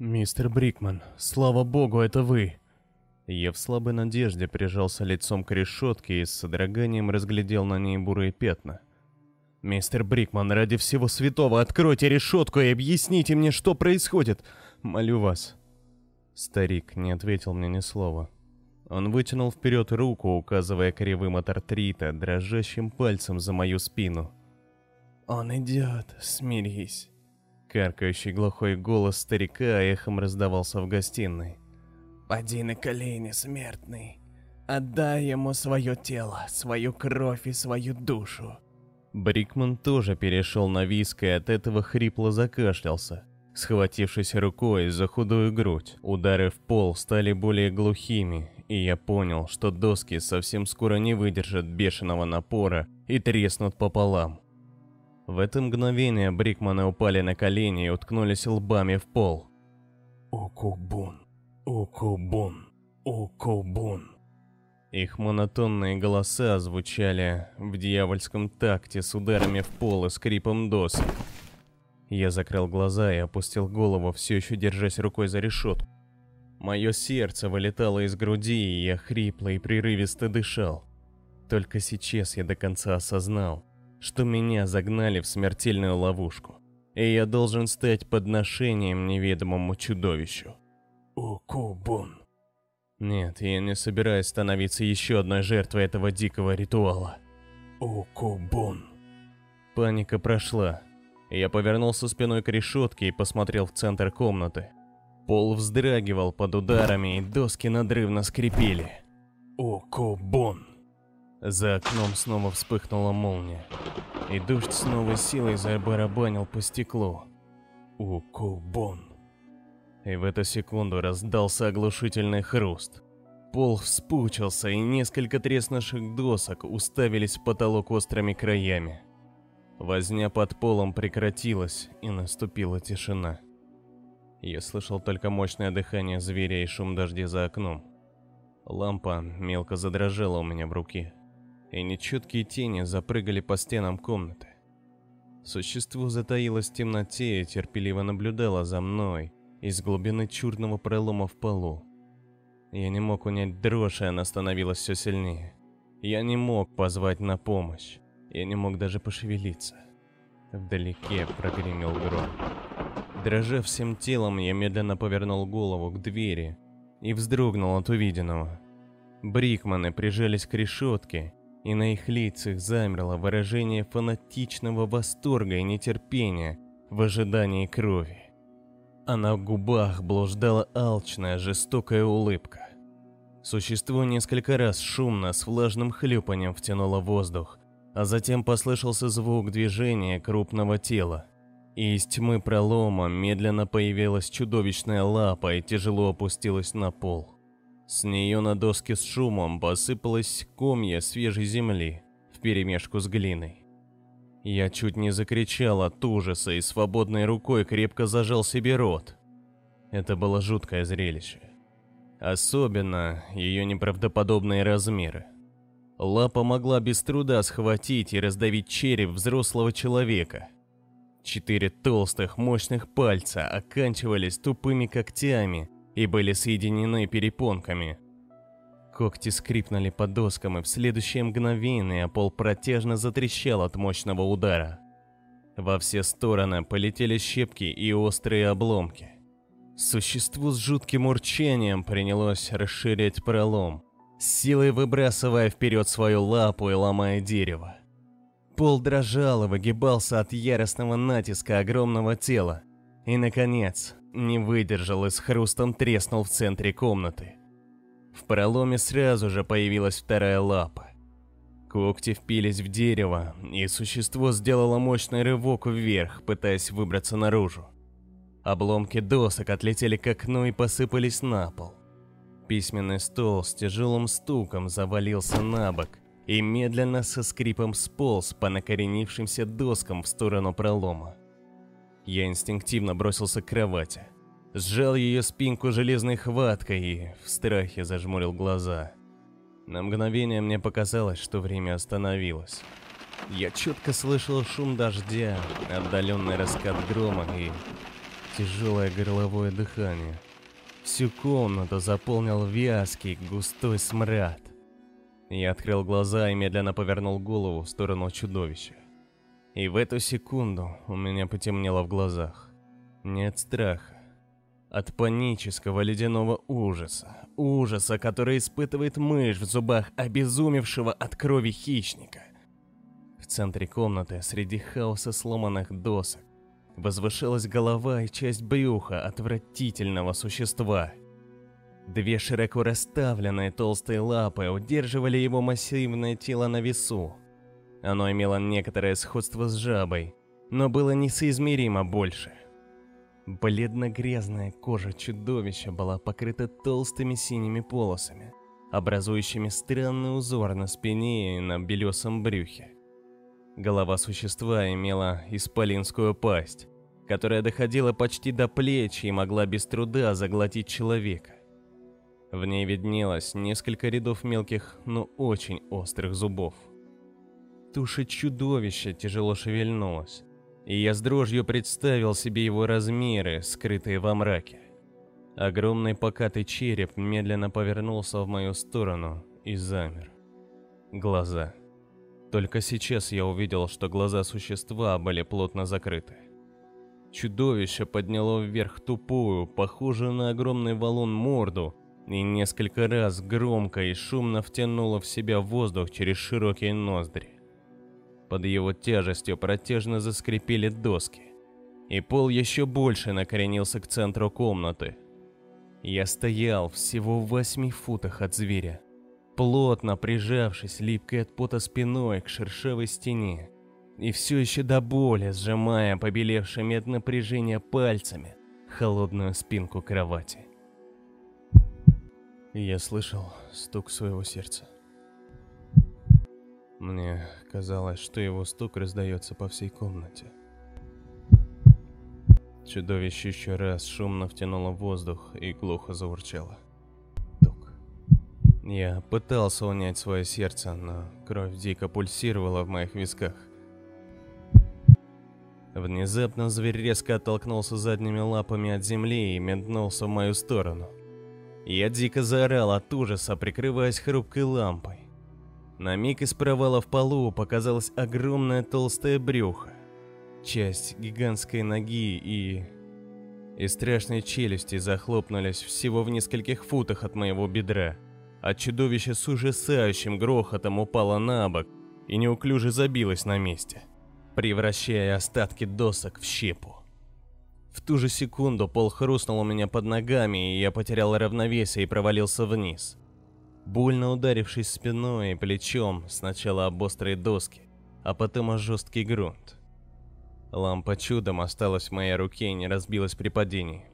«Мистер Брикман, слава богу, это вы!» Я в слабой надежде прижался лицом к решетке и с содроганием разглядел на ней бурые пятна. «Мистер Брикман, ради всего святого, откройте решетку и объясните мне, что происходит! Молю вас!» Старик не ответил мне ни слова. Он вытянул вперед руку, указывая кривым от артрита, дрожащим пальцем за мою спину. «Он идет, смирись!» Каркающий глухой голос старика эхом раздавался в гостиной. «Поди на колени, смертный. Отдай ему свое тело, свою кровь и свою душу». Брикман тоже перешел на виск и от этого хрипло закашлялся. Схватившись рукой за худую грудь, удары в пол стали более глухими, и я понял, что доски совсем скоро не выдержат бешеного напора и треснут пополам. В это мгновение Брикманы упали на колени и уткнулись лбами в пол. «Укубун, Укубун, Укубун». Их монотонные голоса звучали в дьявольском такте с ударами в пол и скрипом досок. Я закрыл глаза и опустил голову, все еще держась рукой за решетку. Мое сердце вылетало из груди, и я хрипло и прерывисто дышал. Только сейчас я до конца осознал, что меня загнали в смертельную ловушку, и я должен стать подношением неведомому чудовищу. Укубун. Нет, я не собираюсь становиться еще одной жертвой этого дикого ритуала. Укубун. Паника прошла. Я повернулся спиной к решетке и посмотрел в центр комнаты. Пол вздрагивал под ударами, и доски надрывно скрипели. Укубун. За окном снова вспыхнула молния, и дождь с новой силой забарабанил по стеклу. Укубун. И в эту секунду раздался оглушительный хруст. Пол вспучился, и несколько треснувших досок уставились в потолок острыми краями. Возня под полом прекратилась, и наступила тишина. Я слышал только мощное дыхание зверя и шум дождя за окном. Лампа мелко задрожала у меня в руке, и нечеткие тени запрыгали по стенам комнаты. Существо затаилось в темноте и терпеливо наблюдало за мной из глубины чурного пролома в полу. Я не мог унять дрожь, и она становилась все сильнее. Я не мог позвать на помощь. Я не мог даже пошевелиться. Вдалеке прогремел гром. Дрожа всем телом, я медленно повернул голову к двери и вздрогнул от увиденного. Брикманы прижались к решетке, и на их лицах замерло выражение фанатичного восторга и нетерпения в ожидании крови. А на губах блуждала алчная, жестокая улыбка. Существо несколько раз шумно с влажным хлюпанием втянуло воздух, а затем послышался звук движения крупного тела – и из тьмы пролома медленно появилась чудовищная лапа и тяжело опустилась на пол. С нее на доске с шумом посыпалась комья свежей земли вперемешку с глиной. Я чуть не закричал от ужаса и свободной рукой крепко зажал себе рот. Это было жуткое зрелище. Особенно ее неправдоподобные размеры. Лапа могла без труда схватить и раздавить череп взрослого человека – Четыре толстых, мощных пальца оканчивались тупыми когтями и были соединены перепонками. Когти скрипнули по доскам, и в следующее мгновение пол протяжно затрещал от мощного удара. Во все стороны полетели щепки и острые обломки. Существо с жутким урчанием принялось расширять пролом, силой выбрасывая вперед свою лапу и ломая дерево. Пол дрожал и выгибался от яростного натиска огромного тела. И, наконец, не выдержал и с хрустом треснул в центре комнаты. В проломе сразу же появилась вторая лапа. Когти впились в дерево, и существо сделало мощный рывок вверх, пытаясь выбраться наружу. Обломки досок отлетели к окну и посыпались на пол. Письменный стол с тяжелым стуком завалился на бок, и медленно со скрипом сполз по накоренившимся доскам в сторону пролома. Я инстинктивно бросился к кровати, сжал ее спинку железной хваткой и в страхе зажмурил глаза. На мгновение мне показалось, что время остановилось. Я четко слышал шум дождя, отдаленный раскат грома и тяжелое горловое дыхание. Всю комнату заполнил вязкий, густой смрад. Я открыл глаза и медленно повернул голову в сторону чудовища. И в эту секунду у меня потемнело в глазах. Не от страха, от панического ледяного ужаса. Ужаса, который испытывает мышь в зубах обезумевшего от крови хищника. В центре комнаты, среди хаоса сломанных досок, возвышалась голова и часть брюха отвратительного существа. Две широко расставленные толстые лапы удерживали его массивное тело на весу. Оно имело некоторое сходство с жабой, но было несоизмеримо больше. Бледно-грязная кожа чудовища была покрыта толстыми синими полосами, образующими странный узор на спине и на белесом брюхе. Голова существа имела исполинскую пасть, которая доходила почти до плеч и могла без труда заглотить человека. В ней виднелось несколько рядов мелких, но очень острых зубов. Туша чудовища тяжело шевельнулась, и я с дрожью представил себе его размеры, скрытые во мраке. Огромный покатый череп медленно повернулся в мою сторону и замер. Глаза. Только сейчас я увидел, что глаза существа были плотно закрыты. Чудовище подняло вверх тупую, похожую на огромный валун морду, и несколько раз громко и шумно втянуло в себя воздух через широкие ноздри. Под его тяжестью протяжно заскрипели доски, и пол еще больше накоренился к центру комнаты. Я стоял всего в восьми футах от зверя, плотно прижавшись липкой от пота спиной к шершавой стене, и все еще до боли сжимая побелевшими от напряжения пальцами холодную спинку кровати. Я слышал стук своего сердца. Мне казалось, что его стук раздается по всей комнате. Чудовище еще раз шумно втянуло воздух и глухо заурчало. Тук. Я пытался унять свое сердце, но кровь дико пульсировала в моих висках. Внезапно зверь резко оттолкнулся задними лапами от земли и метнулся в мою сторону. Я дико заорал от ужаса, прикрываясь хрупкой лампой. На миг из провала в полу показалось огромное толстое брюхо, часть гигантской ноги и... И страшные челюсти захлопнулись всего в нескольких футах от моего бедра, а чудовище с ужасающим грохотом упало на бок и неуклюже забилось на месте, превращая остатки досок в щепу. В ту же секунду пол хрустнул у меня под ногами, и я потерял равновесие и провалился вниз. Больно ударившись спиной и плечом сначала об острые доски, а потом о жесткий грунт. Лампа чудом осталась в моей руке и не разбилась при падении.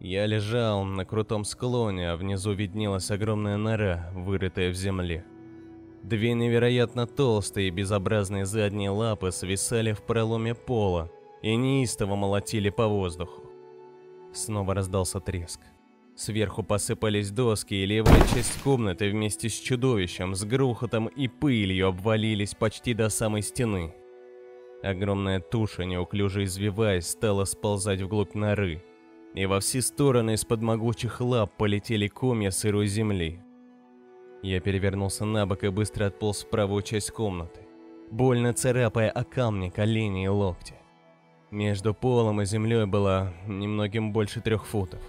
Я лежал на крутом склоне, а внизу виднелась огромная нора, вырытая в земле. Две невероятно толстые и безобразные задние лапы свисали в проломе пола, и неистово молотили по воздуху. Снова раздался треск. Сверху посыпались доски, и левая часть комнаты вместе с чудовищем, с грохотом и пылью обвалились почти до самой стены. Огромная туша, неуклюже извиваясь, стала сползать вглубь норы, и во все стороны из-под могучих лап полетели комья сырой земли. Я перевернулся на бок и быстро отполз в правую часть комнаты, больно царапая о камни, колени и локти. Между полом и землей было немногим больше трех футов.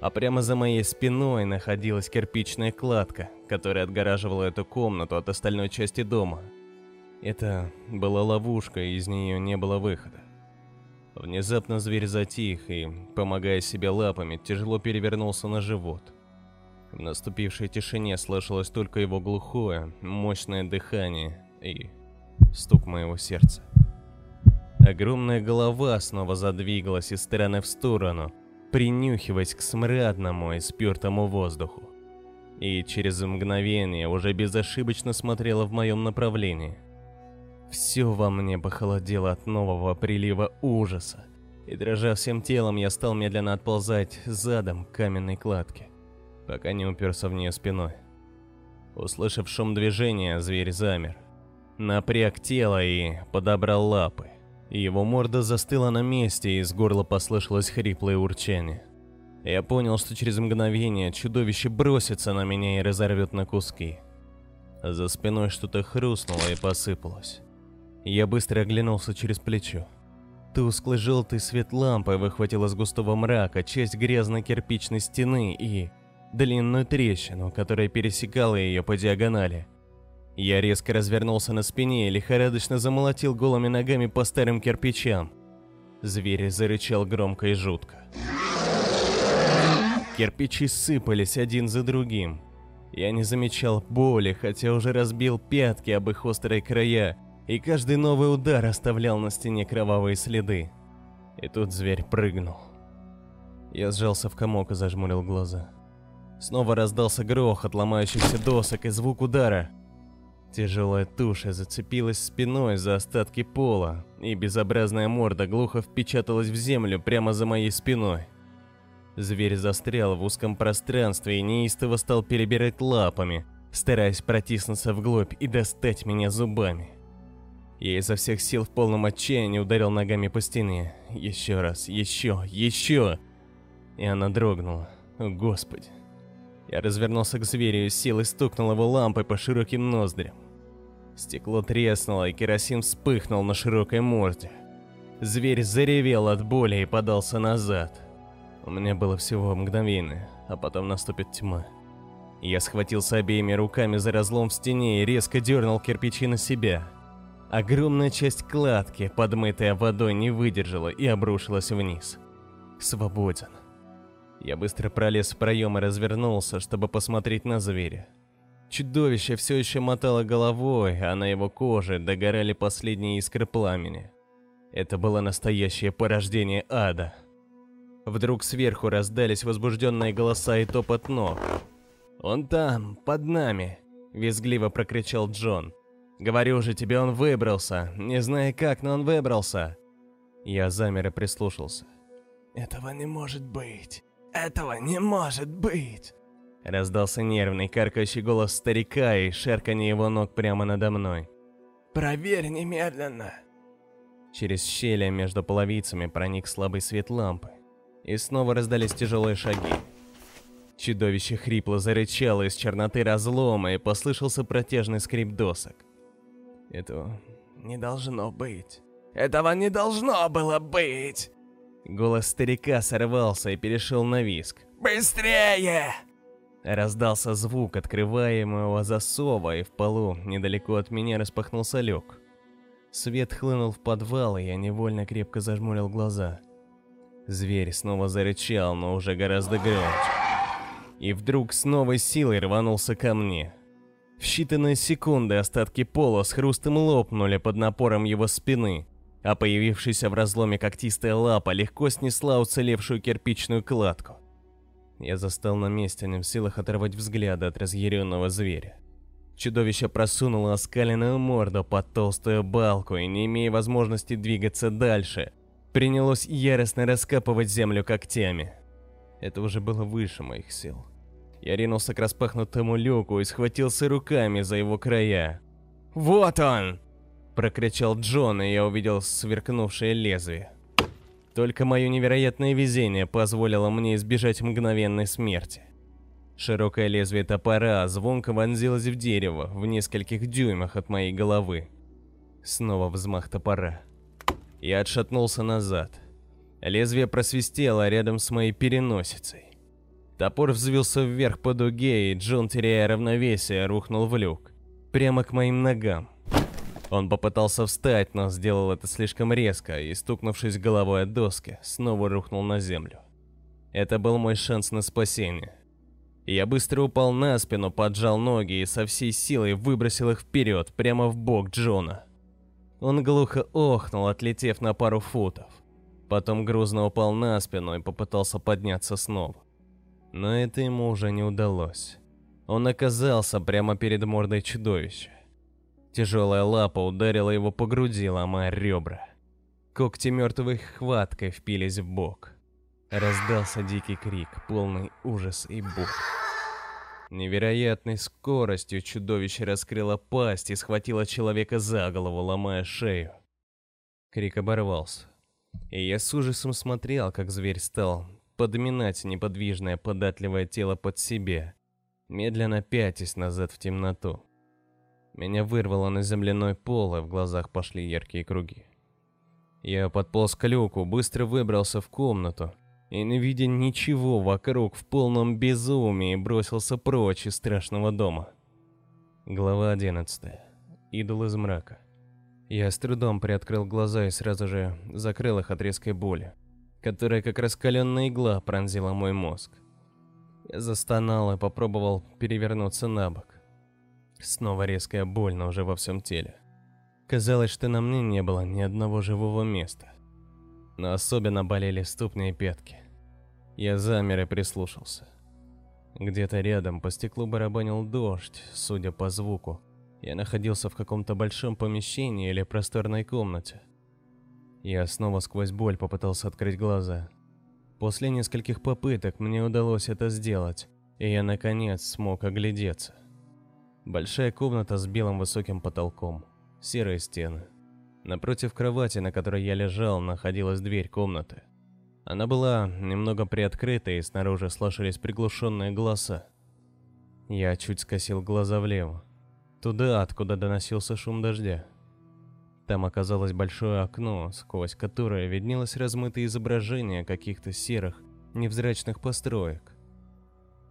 А прямо за моей спиной находилась кирпичная кладка, которая отгораживала эту комнату от остальной части дома. Это была ловушка, и из нее не было выхода. Внезапно зверь затих и, помогая себе лапами, тяжело перевернулся на живот. В наступившей тишине слышалось только его глухое, мощное дыхание и стук моего сердца. Огромная голова снова задвигалась из стороны в сторону, принюхиваясь к смрадному и спертому воздуху. И через мгновение уже безошибочно смотрела в моем направлении. Все во мне похолодело от нового прилива ужаса, и дрожа всем телом, я стал медленно отползать задом к каменной кладке, пока не уперся в нее спиной. Услышав шум движения, зверь замер, напряг тело и подобрал лапы Его морда застыла на месте, и из горла послышалось хриплое урчание. Я понял, что через мгновение чудовище бросится на меня и разорвет на куски. За спиной что-то хрустнуло и посыпалось. Я быстро оглянулся через плечо. Тусклый желтый свет лампы выхватил из густого мрака часть грязной кирпичной стены и длинную трещину, которая пересекала ее по диагонали. Я резко развернулся на спине и лихорадочно замолотил голыми ногами по старым кирпичам. Зверь зарычал громко и жутко. Кирпичи сыпались один за другим. Я не замечал боли, хотя уже разбил пятки об их острые края, и каждый новый удар оставлял на стене кровавые следы. И тут зверь прыгнул. Я сжался в комок и зажмурил глаза. Снова раздался грохот ломающихся досок и звук удара. Тяжелая туша зацепилась спиной за остатки пола, и безобразная морда глухо впечаталась в землю прямо за моей спиной. Зверь застрял в узком пространстве и неистово стал перебирать лапами, стараясь протиснуться вглубь и достать меня зубами. Я изо всех сил в полном отчаянии ударил ногами по стене. Еще раз, еще, еще. И она дрогнула. О, Господи. Я развернулся к зверю и силой стукнул его лампой по широким ноздрям. Стекло треснуло, и керосин вспыхнул на широкой морде. Зверь заревел от боли и подался назад. У меня было всего мгновение, а потом наступит тьма. Я схватился обеими руками за разлом в стене и резко дернул кирпичи на себя. Огромная часть кладки, подмытая водой, не выдержала и обрушилась вниз. Свободен. Я быстро пролез в проем и развернулся, чтобы посмотреть на зверя. Чудовище все еще мотало головой, а на его коже догорали последние искры пламени. Это было настоящее порождение ада. Вдруг сверху раздались возбужденные голоса и топот ног. «Он там, под нами!» – визгливо прокричал Джон. «Говорю же тебе, он выбрался. Не знаю как, но он выбрался!» Я замер и прислушался. «Этого не может быть! Этого не может быть!» Раздался нервный, каркающий голос старика и шарканье его ног прямо надо мной. «Проверь немедленно!» Через щели между половицами проник слабый свет лампы и снова раздались тяжелые шаги. Чудовище хрипло зарычало из черноты разлома, и послышался протяжный скрип досок. Этого не должно быть. Этого не должно было быть! Голос старика сорвался и перешел на виск. «Быстрее!» Раздался звук открываемого засова, и в полу, недалеко от меня, распахнулся люк. Свет хлынул в подвал, и я невольно крепко зажмурил глаза. Зверь снова зарычал, но уже гораздо громче. И вдруг с новой силой рванулся ко мне. В считанные секунды остатки пола с хрустом лопнули под напором его спины, а появившаяся в разломе когтистая лапа легко снесла уцелевшую кирпичную кладку. Я застал на месте, не в силах оторвать взгляда от разъяренного зверя. Чудовище просунуло оскаленную морду под толстую балку и, не имея возможности двигаться дальше, принялось яростно раскапывать землю когтями. Это уже было выше моих сил. Я ринулся к распахнутому люку и схватился руками за его края. «Вот он!» – прокричал Джон, и я увидел сверкнувшее лезвие. Только мое невероятное везение позволило мне избежать мгновенной смерти. Широкое лезвие топора звонко вонзилось в дерево в нескольких дюймах от моей головы. Снова взмах топора. Я отшатнулся назад. Лезвие просвистело рядом с моей переносицей. Топор взвился вверх по дуге, и Джон, теряя равновесие, рухнул в люк. Прямо к моим ногам. Он попытался встать, но сделал это слишком резко, и, стукнувшись головой от доски, снова рухнул на землю. Это был мой шанс на спасение. Я быстро упал на спину, поджал ноги и со всей силой выбросил их вперед, прямо в бок Джона. Он глухо охнул, отлетев на пару футов. Потом грузно упал на спину и попытался подняться снова. Но это ему уже не удалось. Он оказался прямо перед мордой чудовища. Тяжелая лапа ударила его по груди, ломая ребра. Когти мертвой хваткой впились в бок. Раздался дикий крик, полный ужас и боль. Невероятной скоростью чудовище раскрыло пасть и схватило человека за голову, ломая шею. Крик оборвался. И я с ужасом смотрел, как зверь стал подминать неподвижное податливое тело под себе, медленно пятясь назад в темноту. Меня вырвало на земляной пол, и в глазах пошли яркие круги. Я подполз к люку, быстро выбрался в комнату и, не видя ничего вокруг, в полном безумии бросился прочь из страшного дома. Глава 11. Идол из мрака. Я с трудом приоткрыл глаза и сразу же закрыл их от резкой боли, которая как раскаленная игла пронзила мой мозг. Я застонал и попробовал перевернуться на бок. Снова резкая боль, но уже во всем теле. Казалось, что на мне не было ни одного живого места. Но особенно болели ступни и пятки. Я замер и прислушался. Где-то рядом по стеклу барабанил дождь, судя по звуку. Я находился в каком-то большом помещении или просторной комнате. Я снова сквозь боль попытался открыть глаза. После нескольких попыток мне удалось это сделать, и я наконец смог оглядеться. Большая комната с белым высоким потолком, серые стены. Напротив кровати, на которой я лежал, находилась дверь комнаты. Она была немного приоткрыта, и снаружи слышались приглушенные голоса. Я чуть скосил глаза влево, туда, откуда доносился шум дождя. Там оказалось большое окно, сквозь которое виднелось размытое изображение каких-то серых, невзрачных построек.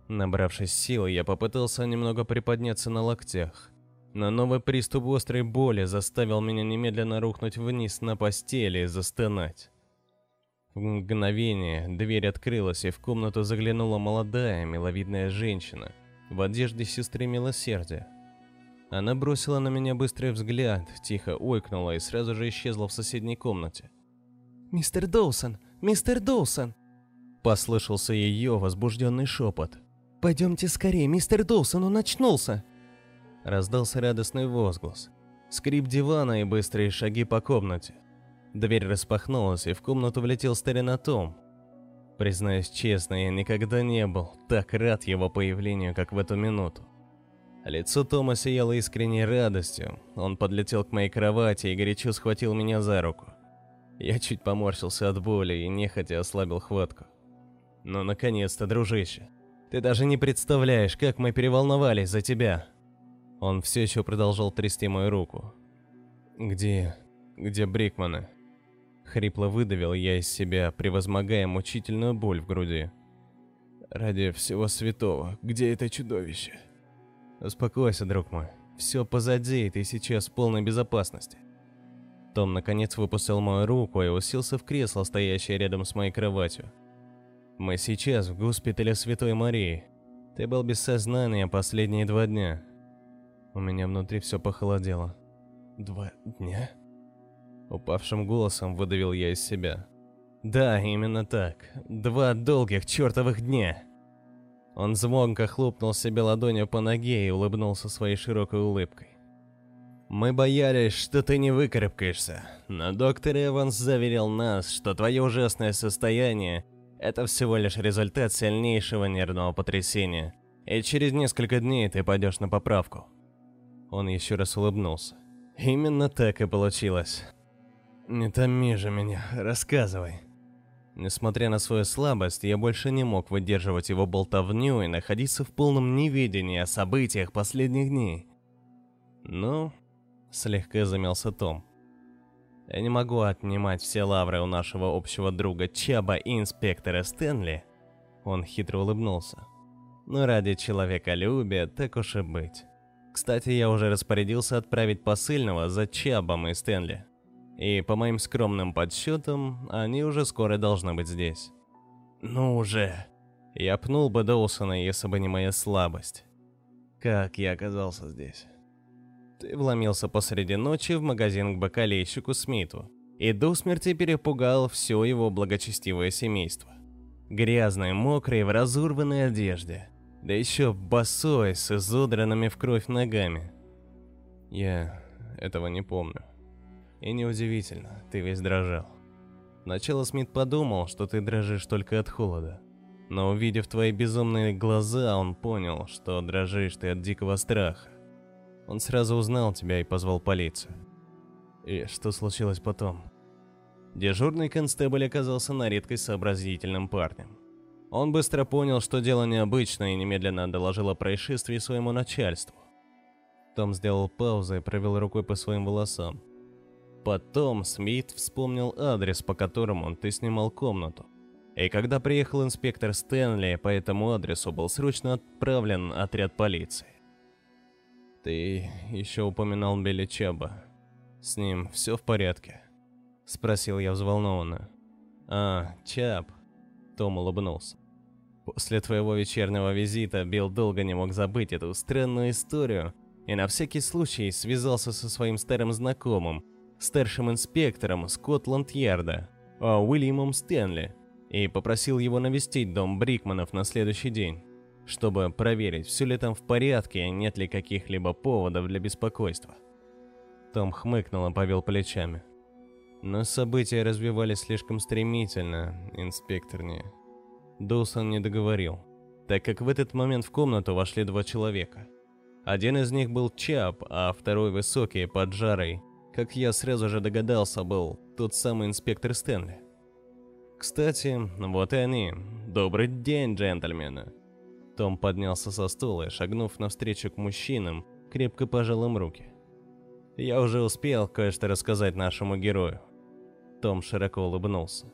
Набравшись сил, я попытался немного приподняться на локтях. Но новый приступ острой боли заставил меня немедленно рухнуть вниз на постели и застонать. В мгновение дверь открылась, и в комнату заглянула молодая, миловидная женщина в одежде сестры милосердия. Она бросила на меня быстрый взгляд, тихо ойкнула и сразу же исчезла в соседней комнате. «Мистер Доусон! Мистер Доусон!» Послышался ее возбужденный шепот. «Пойдемте скорее, мистер Доусон, он очнулся!» Раздался радостный возглас. Скрип дивана и быстрые шаги по комнате. Дверь распахнулась, и в комнату влетел старина Том. Признаюсь честно, я никогда не был так рад его появлению, как в эту минуту. Лицо Тома сияло искренней радостью. Он подлетел к моей кровати и горячо схватил меня за руку. Я чуть поморщился от боли и нехотя ослабил хватку. «Ну, наконец-то, дружище!» Ты даже не представляешь, как мы переволновались за тебя. Он все еще продолжал трясти мою руку. Где... где Брикманы? Хрипло выдавил я из себя, превозмогая мучительную боль в груди. Ради всего святого, где это чудовище? Успокойся, друг мой. Все позади, и ты сейчас в полной безопасности. Том наконец выпустил мою руку и уселся в кресло, стоящее рядом с моей кроватью. Мы сейчас в госпитале Святой Марии. Ты был без сознания последние два дня. У меня внутри все похолодело. Два дня? Упавшим голосом выдавил я из себя. Да, именно так. Два долгих чертовых дня. Он звонко хлопнул себе ладонью по ноге и улыбнулся своей широкой улыбкой. Мы боялись, что ты не выкарабкаешься, но доктор Эванс заверил нас, что твое ужасное состояние это всего лишь результат сильнейшего нервного потрясения, и через несколько дней ты пойдешь на поправку. Он еще раз улыбнулся. Именно так и получилось. Не томи же меня, рассказывай. Несмотря на свою слабость, я больше не мог выдерживать его болтовню и находиться в полном неведении о событиях последних дней. Ну, слегка замялся Том. Я не могу отнимать все лавры у нашего общего друга Чаба и инспектора Стэнли. Он хитро улыбнулся. Но ради человеколюбия так уж и быть. Кстати, я уже распорядился отправить посыльного за Чабом и Стэнли. И по моим скромным подсчетам, они уже скоро должны быть здесь. Ну уже. Я пнул бы Доусона, если бы не моя слабость. Как я оказался здесь? Вломился посреди ночи в магазин к бакалейщику Смиту и до смерти перепугал все его благочестивое семейство. Грязный, мокрый, в разорванной одежде. Да еще босой, с изодранными в кровь ногами. Я этого не помню. И неудивительно, ты весь дрожал. Сначала Смит подумал, что ты дрожишь только от холода. Но увидев твои безумные глаза, он понял, что дрожишь ты от дикого страха. Он сразу узнал тебя и позвал полицию. И что случилось потом? Дежурный констебль оказался на редкость сообразительным парнем. Он быстро понял, что дело необычное, и немедленно доложил о происшествии своему начальству. Том сделал паузу и провел рукой по своим волосам. Потом Смит вспомнил адрес, по которому ты снимал комнату. И когда приехал инспектор Стэнли, по этому адресу был срочно отправлен отряд полиции. «Ты еще упоминал Билли Чаба. С ним все в порядке?» Спросил я взволнованно. «А, Чаб», том улыбнулся. После твоего вечернего визита Билл долго не мог забыть эту странную историю и на всякий случай связался со своим старым знакомым, старшим инспектором Скотланд-Ярда, а Уильямом Стэнли, и попросил его навестить дом Брикманов на следующий день, чтобы проверить, все ли там в порядке и нет ли каких-либо поводов для беспокойства. Том хмыкнул и повел плечами. Но события развивались слишком стремительно, инспектор не... Не договорил, так как в этот момент в комнату вошли два человека. Один из них был Чап, а второй высокий, поджарый, как я сразу же догадался, был тот самый инспектор Стэнли. Кстати, вот и они. Добрый день, джентльмены. Том поднялся со стула и, шагнув навстречу к мужчинам, крепко пожал им руки. Я уже успел кое-что рассказать нашему герою. Том широко улыбнулся.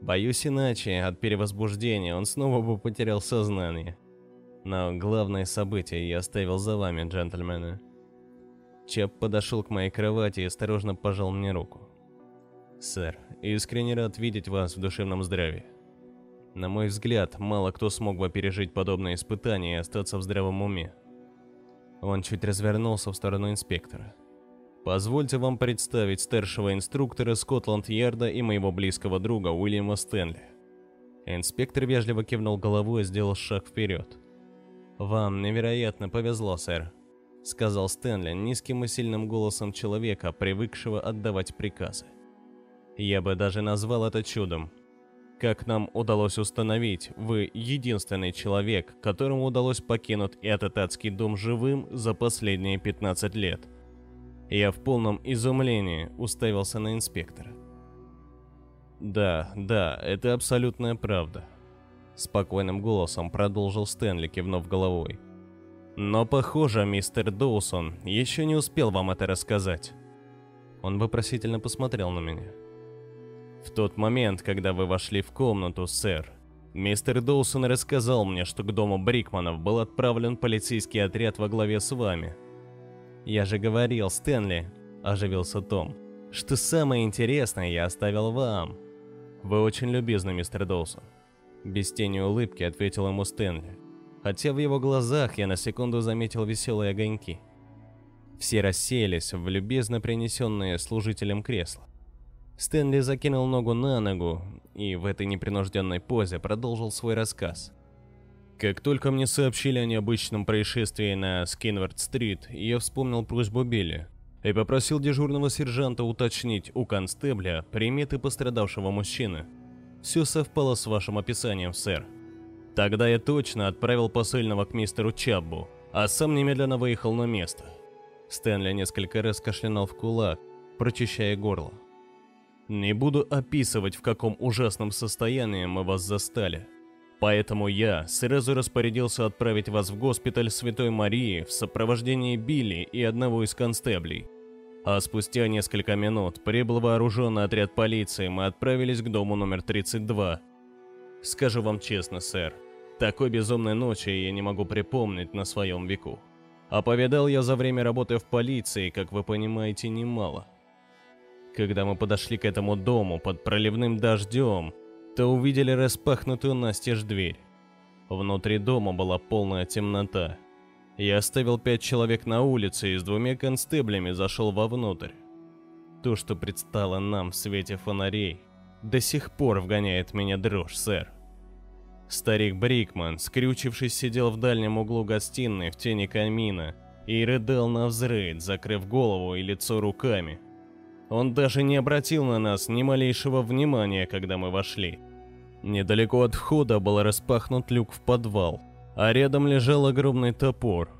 Боюсь иначе, от перевозбуждения он снова бы потерял сознание. Но главное событие я оставил за вами, джентльмены. Чеп подошел к моей кровати и осторожно пожал мне руку. «Сэр, искренне рад видеть вас в душевном здравии. На мой взгляд, мало кто смог бы пережить подобное испытание и остаться в здравом уме». Он чуть развернулся в сторону инспектора. Позвольте вам представить старшего инструктора Скотланд-Ярда и моего близкого друга Уильяма Стэнли. Инспектор вежливо кивнул головой и сделал шаг вперед. «Вам невероятно повезло, сэр», — сказал Стэнли низким и сильным голосом человека, привыкшего отдавать приказы. «Я бы даже назвал это чудом. Как нам удалось установить, вы единственный человек, которому удалось покинуть этот адский дом живым за последние 15 лет». Я в полном изумлении уставился на инспектора. «Да, да, это абсолютная правда», — спокойным голосом продолжил Стэнли, кивнув головой. «Но, похоже, мистер Доусон еще не успел вам это рассказать». Он вопросительно посмотрел на меня. «В тот момент, когда вы вошли в комнату, сэр, мистер Доусон рассказал мне, что к дому Брикманов был отправлен полицейский отряд во главе с вами, «Я же говорил, Стэнли», – оживился Том, – «что самое интересное я оставил вам». «Вы очень любезны, мистер Доусон», – без тени улыбки ответил ему Стэнли, хотя в его глазах я на секунду заметил веселые огоньки. Все расселись в любезно принесенные служителем кресла. Стэнли закинул ногу на ногу и в этой непринужденной позе продолжил свой рассказ – как только мне сообщили о необычном происшествии на Скинвард-стрит, я вспомнил просьбу Билли и попросил дежурного сержанта уточнить у констебля приметы пострадавшего мужчины. Все совпало с вашим описанием, сэр. Тогда я точно отправил посыльного к мистеру Чаббу, а сам немедленно выехал на место. Стэнли несколько раз кашлянул в кулак, прочищая горло. Не буду описывать, в каком ужасном состоянии мы вас застали – Поэтому я сразу распорядился отправить вас в госпиталь Святой Марии в сопровождении Билли и одного из констеблей. А спустя несколько минут прибыл вооруженный отряд полиции, мы отправились к дому номер 32. Скажу вам честно, сэр, такой безумной ночи я не могу припомнить на своем веку. А повидал я за время работы в полиции, как вы понимаете, немало. Когда мы подошли к этому дому под проливным дождем, то увидели распахнутую настежь дверь. Внутри дома была полная темнота. Я оставил пять человек на улице и с двумя констеблями зашел вовнутрь. То, что предстало нам в свете фонарей, до сих пор вгоняет меня дрожь, сэр. Старик Брикман, скрючившись, сидел в дальнем углу гостиной в тени камина и рыдал на взрыв, закрыв голову и лицо руками. Он даже не обратил на нас ни малейшего внимания, когда мы вошли. Недалеко от входа был распахнут люк в подвал, а рядом лежал огромный топор.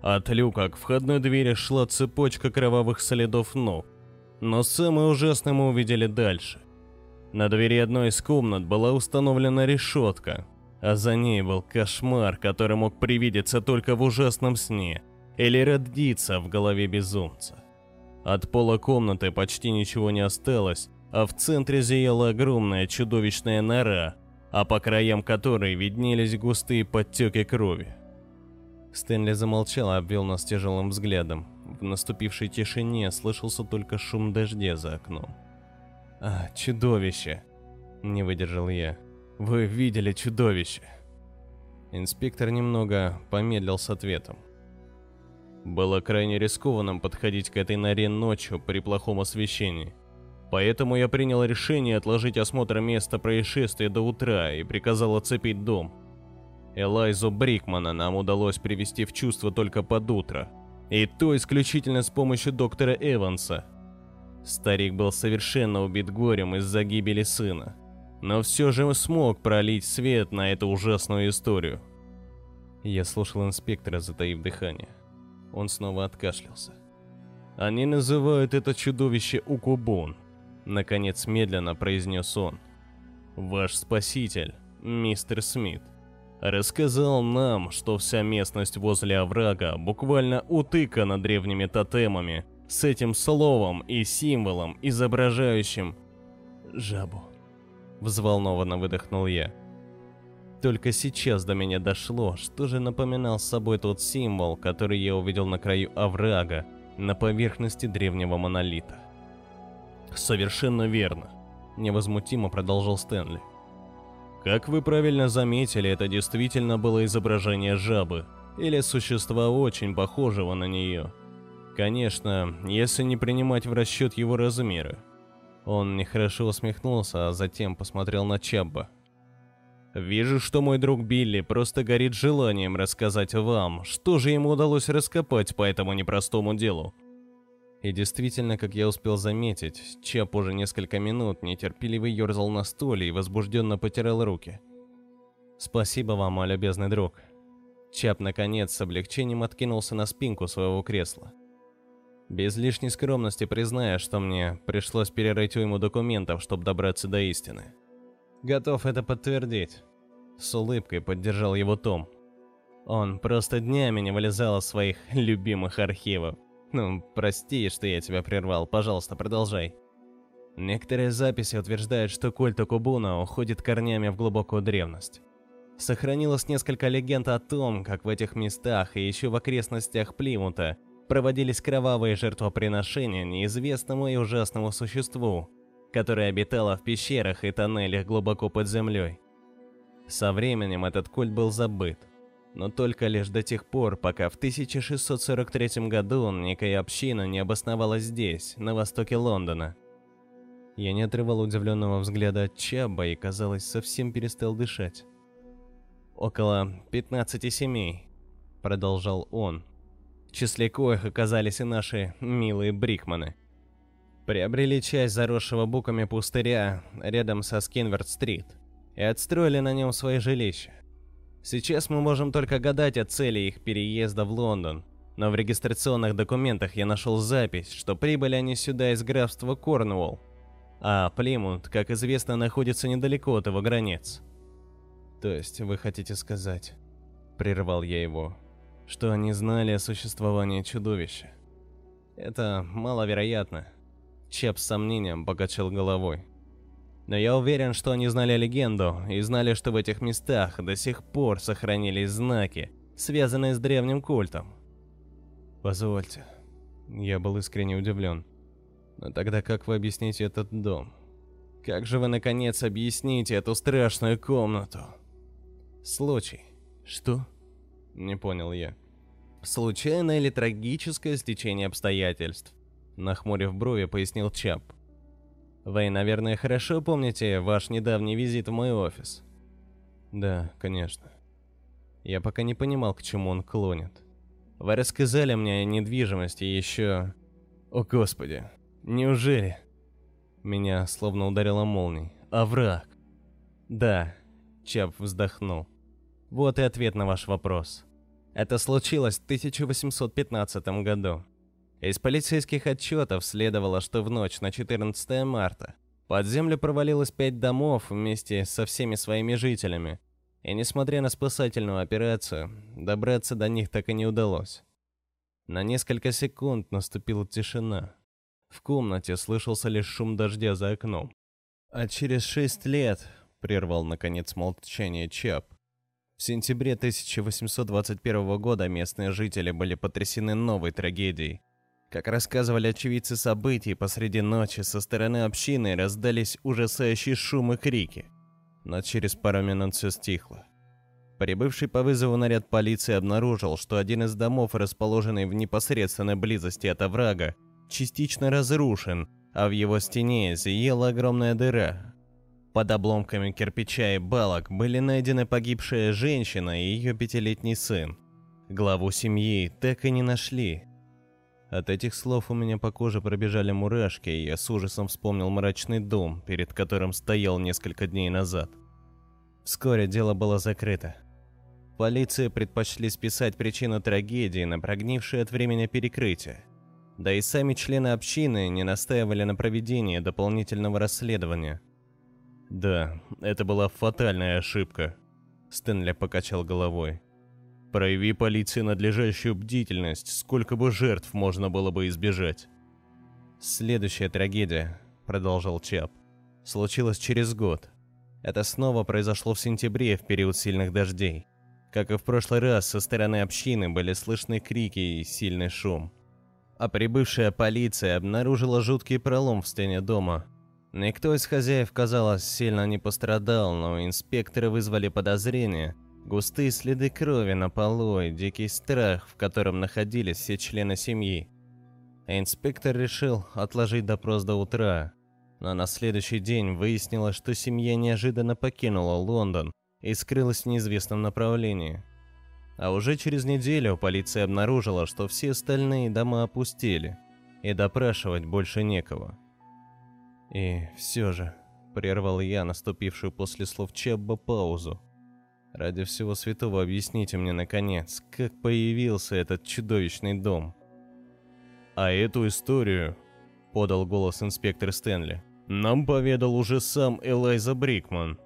От люка к входной двери шла цепочка кровавых следов ног. Но самое ужасное мы увидели дальше. На двери одной из комнат была установлена решетка, а за ней был кошмар, который мог привидеться только в ужасном сне или родиться в голове безумца. От пола комнаты почти ничего не осталось, а в центре зияла огромная чудовищная нора, а по краям которой виднелись густые подтеки крови. Стэнли замолчал и обвел нас тяжелым взглядом. В наступившей тишине слышался только шум дождя за окном. «А, чудовище!» – не выдержал я. «Вы видели чудовище?» Инспектор немного помедлил с ответом. Было крайне рискованным подходить к этой норе ночью при плохом освещении. Поэтому я принял решение отложить осмотр места происшествия до утра и приказал оцепить дом. Элайзу Брикмана нам удалось привести в чувство только под утро. И то исключительно с помощью доктора Эванса. Старик был совершенно убит горем из-за гибели сына. Но все же смог пролить свет на эту ужасную историю. Я слушал инспектора, затаив дыхание. Он снова откашлялся. Они называют это чудовище Укубун. Наконец медленно произнес он. Ваш спаситель, мистер Смит, рассказал нам, что вся местность возле оврага буквально утыкана древними тотемами с этим словом и символом, изображающим жабу. Взволнованно выдохнул я. Только сейчас до меня дошло, что же напоминал собой тот символ, который я увидел на краю оврага, на поверхности древнего монолита. Совершенно верно, невозмутимо продолжил Стэнли. Как вы правильно заметили, это действительно было изображение жабы, или существа очень похожего на нее. Конечно, если не принимать в расчет его размеры. Он нехорошо усмехнулся, а затем посмотрел на Чабба. Вижу, что мой друг Билли просто горит желанием рассказать вам, что же ему удалось раскопать по этому непростому делу. И действительно, как я успел заметить, Чап уже несколько минут нетерпеливо ерзал на стуле и возбужденно потирал руки. «Спасибо вам, мой любезный друг». Чап, наконец, с облегчением откинулся на спинку своего кресла. Без лишней скромности признаю, что мне пришлось перерыть уйму документов, чтобы добраться до истины. Готов это подтвердить. С улыбкой поддержал его Том. Он просто днями не вылезал из своих любимых архивов. Ну, прости, что я тебя прервал, пожалуйста, продолжай. Некоторые записи утверждают, что культ Окубуна уходит корнями в глубокую древность. Сохранилось несколько легенд о том, как в этих местах и еще в окрестностях Плимута проводились кровавые жертвоприношения неизвестному и ужасному существу, которое обитало в пещерах и тоннелях глубоко под землей. Со временем этот культ был забыт, но только лишь до тех пор, пока в 1643 году некая община не обосновалась здесь, на востоке Лондона. Я не отрывал удивленного взгляда от Чаба и, казалось, совсем перестал дышать. «Около 15 семей», — продолжал он, в числе коих оказались и наши милые Брикманы. Приобрели часть заросшего буками пустыря рядом со Скинверт-стрит и отстроили на нем свои жилища. Сейчас мы можем только гадать о цели их переезда в Лондон, но в регистрационных документах я нашел запись, что прибыли они сюда из графства Корнуолл, а Плимут, как известно, находится недалеко от его границ. То есть вы хотите сказать, прервал я его, что они знали о существовании чудовища? Это маловероятно. Чеп с сомнением покачал головой. Но я уверен, что они знали легенду и знали, что в этих местах до сих пор сохранились знаки, связанные с древним культом. Позвольте. Я был искренне удивлен. Но тогда как вы объясните этот дом? Как же вы, наконец, объясните эту страшную комнату? Случай. Что? Не понял я. Случайное или трагическое стечение обстоятельств? Нахмурив брови, пояснил Чап. Вы, наверное, хорошо помните ваш недавний визит в мой офис? Да, конечно. Я пока не понимал, к чему он клонит. Вы рассказали мне о недвижимости еще... О, Господи, неужели? Меня словно ударило молнией. Овраг. Да, Чап вздохнул. Вот и ответ на ваш вопрос. Это случилось в 1815 году. Из полицейских отчетов следовало, что в ночь на 14 марта Под землю провалилось пять домов вместе со всеми своими жителями, и несмотря на спасательную операцию, добраться до них так и не удалось. На несколько секунд наступила тишина. В комнате слышался лишь шум дождя за окном. А через шесть лет, прервал наконец молчание Чап, в сентябре 1821 года местные жители были потрясены новой трагедией. Как рассказывали очевидцы событий, посреди ночи со стороны общины раздались ужасающие шумы и крики. Но через пару минут все стихло. Прибывший по вызову наряд полиции обнаружил, что один из домов, расположенный в непосредственной близости от оврага, частично разрушен, а в его стене зияла огромная дыра, под обломками кирпича и балок были найдены погибшая женщина и ее пятилетний сын. Главу семьи так и не нашли. От этих слов у меня по коже пробежали мурашки, и я с ужасом вспомнил мрачный дом, перед которым стоял несколько дней назад. Вскоре дело было закрыто. Полиции предпочли списать причину трагедии на прогнившее от времени перекрытие. Да и сами члены общины не настаивали на проведении дополнительного расследования – да, это была фатальная ошибка. Стэнли покачал головой. Прояви полиции надлежащую бдительность, сколько бы жертв можно было бы избежать. Следующая трагедия, продолжал Чап, случилась через год. Это снова произошло в сентябре, в период сильных дождей. Как и в прошлый раз, со стороны общины были слышны крики и сильный шум. А прибывшая полиция обнаружила жуткий пролом в стене дома – Никто из хозяев, казалось, сильно не пострадал, но инспекторы вызвали подозрения. Густые следы крови на полу и дикий страх, в котором находились все члены семьи. Инспектор решил отложить допрос до утра, но на следующий день выяснилось, что семья неожиданно покинула Лондон и скрылась в неизвестном направлении. А уже через неделю полиция обнаружила, что все остальные дома опустили, и допрашивать больше некого. И все же, прервал я наступившую после слов Чебба паузу. Ради всего святого объясните мне, наконец, как появился этот чудовищный дом. А эту историю, подал голос инспектор Стэнли, нам поведал уже сам Элайза Брикман.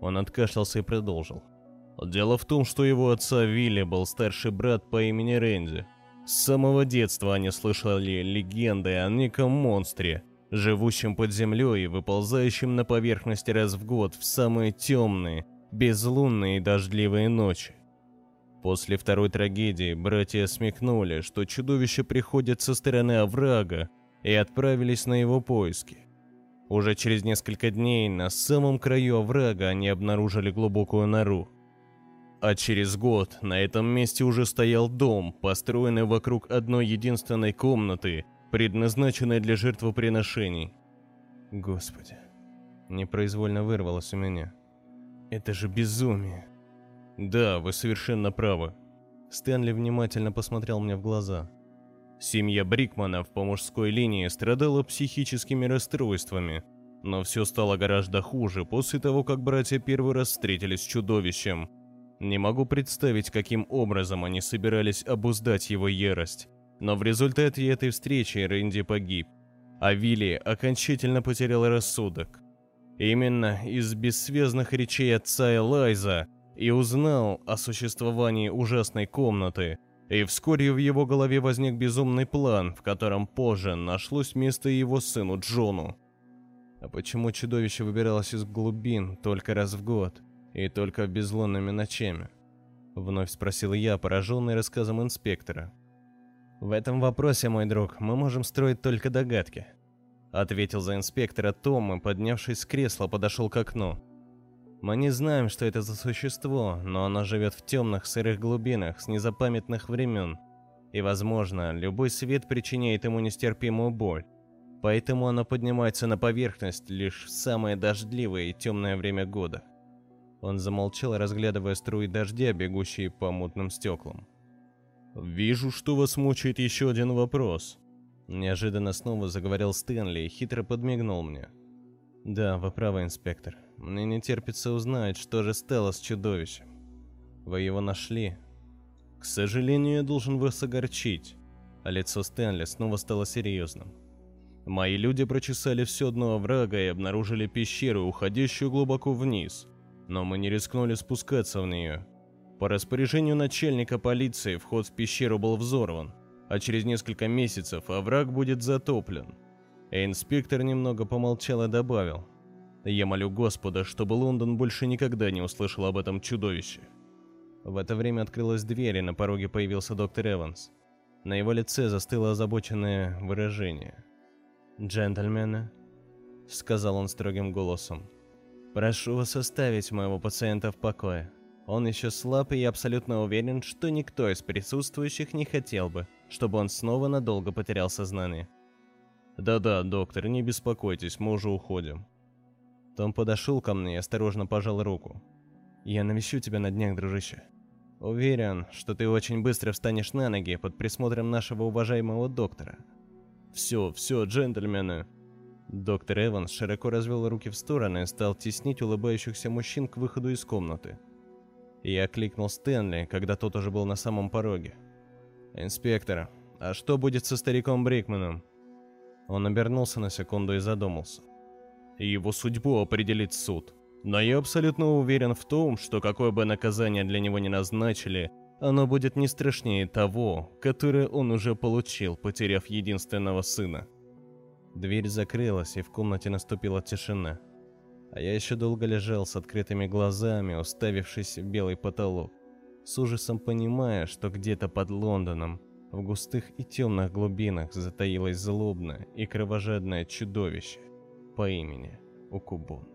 Он откашлялся и продолжил. Дело в том, что его отца Вилли был старший брат по имени Рэнди. С самого детства они слышали легенды о неком монстре, живущим под землей и выползающим на поверхность раз в год в самые темные, безлунные и дождливые ночи. После второй трагедии братья смекнули, что чудовище приходит со стороны оврага, и отправились на его поиски. Уже через несколько дней на самом краю оврага они обнаружили глубокую нору. А через год на этом месте уже стоял дом, построенный вокруг одной единственной комнаты предназначенная для жертвоприношений. Господи, непроизвольно вырвалось у меня. Это же безумие. Да, вы совершенно правы. Стэнли внимательно посмотрел мне в глаза. Семья Брикманов по мужской линии страдала психическими расстройствами, но все стало гораздо хуже после того, как братья первый раз встретились с чудовищем. Не могу представить, каким образом они собирались обуздать его ярость. Но в результате этой встречи Рэнди погиб, а Вилли окончательно потерял рассудок. Именно из бессвязных речей отца Элайза и узнал о существовании ужасной комнаты, и вскоре в его голове возник безумный план, в котором позже нашлось место его сыну Джону. А почему чудовище выбиралось из глубин только раз в год и только безлунными ночами? Вновь спросил я, пораженный рассказом инспектора. В этом вопросе, мой друг, мы можем строить только догадки. Ответил за инспектора Том и, поднявшись с кресла, подошел к окну. Мы не знаем, что это за существо, но оно живет в темных сырых глубинах с незапамятных времен. И, возможно, любой свет причиняет ему нестерпимую боль. Поэтому оно поднимается на поверхность лишь в самое дождливое и темное время года. Он замолчал, разглядывая струи дождя, бегущие по мутным стеклам. «Вижу, что вас мучает еще один вопрос». Неожиданно снова заговорил Стэнли и хитро подмигнул мне. «Да, вы правы, инспектор. Мне не терпится узнать, что же стало с чудовищем. Вы его нашли?» «К сожалению, я должен вас огорчить». А лицо Стэнли снова стало серьезным. Мои люди прочесали все дно оврага и обнаружили пещеру, уходящую глубоко вниз, но мы не рискнули спускаться в нее. По распоряжению начальника полиции вход в пещеру был взорван, а через несколько месяцев овраг будет затоплен. И инспектор немного помолчал и добавил. Я молю Господа, чтобы Лондон больше никогда не услышал об этом чудовище. В это время открылась дверь, и на пороге появился доктор Эванс. На его лице застыло озабоченное выражение. «Джентльмены», — сказал он строгим голосом, — «прошу вас оставить моего пациента в покое. Он еще слаб, и я абсолютно уверен, что никто из присутствующих не хотел бы, чтобы он снова надолго потерял сознание». «Да-да, доктор, не беспокойтесь, мы уже уходим». Том подошел ко мне и осторожно пожал руку. «Я навещу тебя на днях, дружище. Уверен, что ты очень быстро встанешь на ноги под присмотром нашего уважаемого доктора». «Все, все, джентльмены!» Доктор Эванс широко развел руки в стороны и стал теснить улыбающихся мужчин к выходу из комнаты. Я кликнул Стэнли, когда тот уже был на самом пороге. «Инспектор, а что будет со стариком Брикманом?» Он обернулся на секунду и задумался его судьбу определит суд. Но я абсолютно уверен в том, что какое бы наказание для него ни назначили, оно будет не страшнее того, которое он уже получил, потеряв единственного сына. Дверь закрылась, и в комнате наступила тишина. А я еще долго лежал с открытыми глазами, уставившись в белый потолок, с ужасом понимая, что где-то под Лондоном, в густых и темных глубинах затаилось злобное и кровожадное чудовище по имени Укубун.